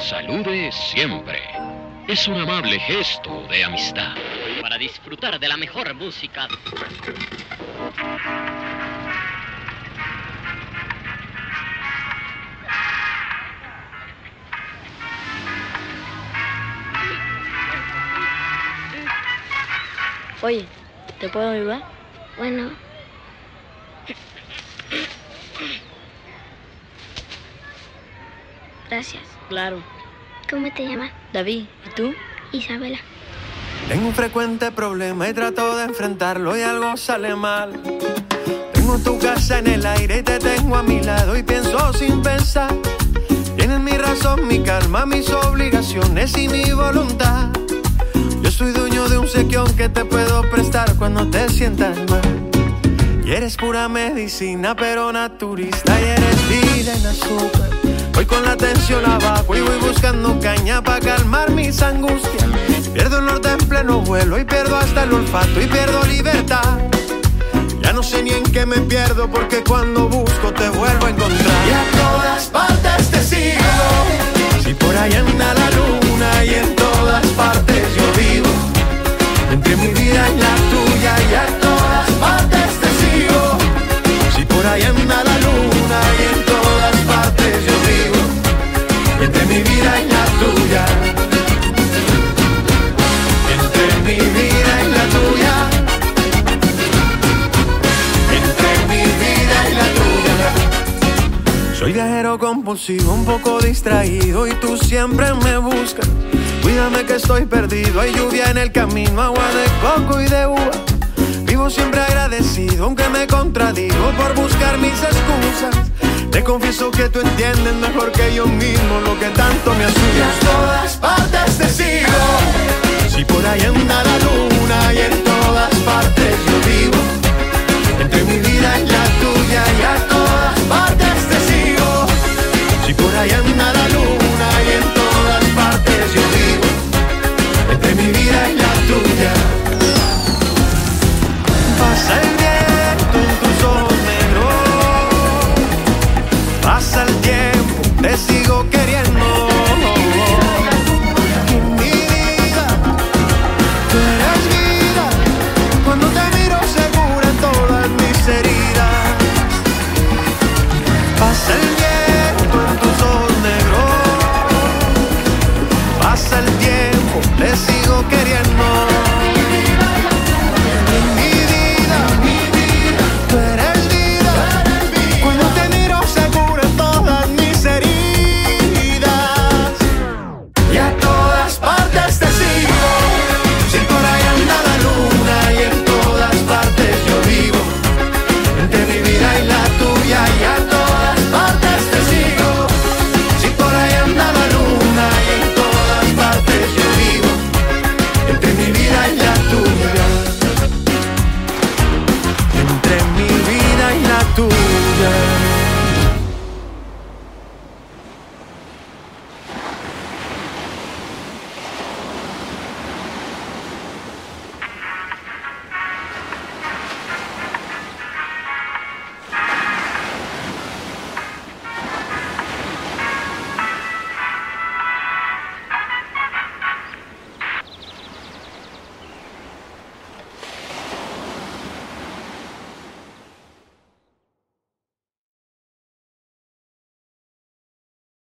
Salude siempre. Es un amable gesto de amistad. Para disfrutar de la mejor música. Oye, ¿te puedo ayudar? Bueno, gracias. Claro. ¿Cómo te llamas? David, ¿y tú? Isabela. Tengo un frecuente problema y trato de enfrentarlo y algo sale mal. Tengo tu casa en el aire y te tengo a mi lado y pienso sin pensar. Tienes mi razón, mi calma, mis obligaciones y mi voluntad. Yo soy dueño de un sequión que te puedo prestar cuando te sientas mal. Eres pura medicina, pero naturista. Y eres vida en azúcar. Voy con la tensión abajo y voy buscando caña para calmar mis angustias. Pierdo el norte en pleno vuelo y pierdo hasta el olfato y pierdo libertad. Ya no sé ni en qué me pierdo porque cuando busco te vuelvo a encontrar. Viajero compulsivo, un poco distraído y tú siempre me buscas. Cuídame que estoy perdido, hay lluvia en el camino, agua de coco y de uva. Vivo siempre agradecido, aunque me contradigo por buscar mis excusas. Te confieso que tú entiendes mejor que yo mismo lo que tanto me asusta. Todas partes. alguien